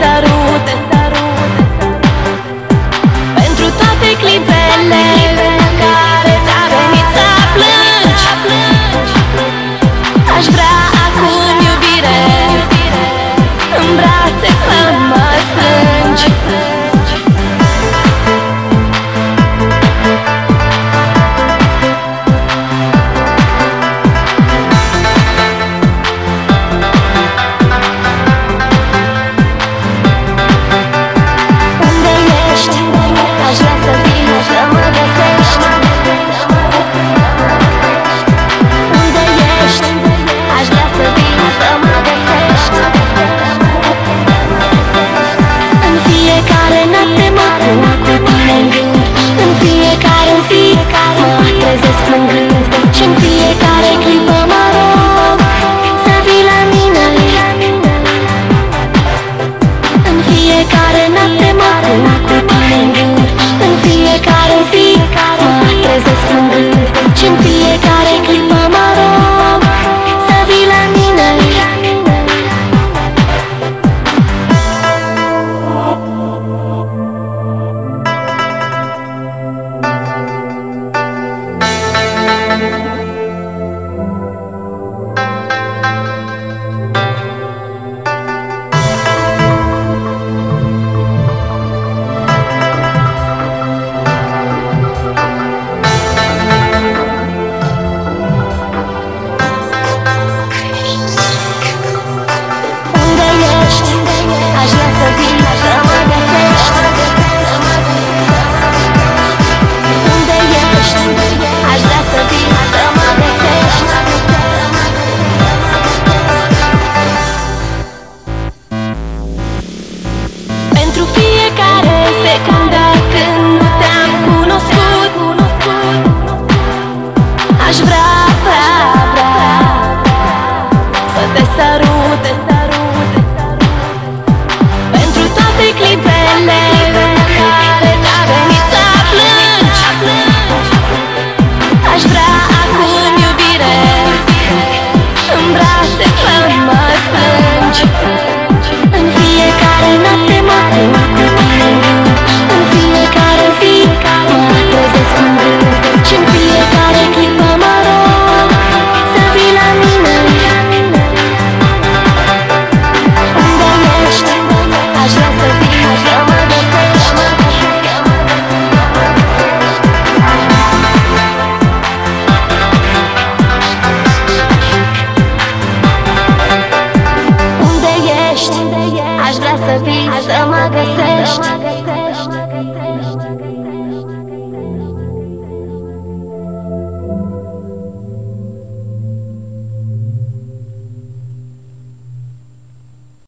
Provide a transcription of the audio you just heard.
sarutas resist when the sun. Aș vrea să vii, să mă găsești.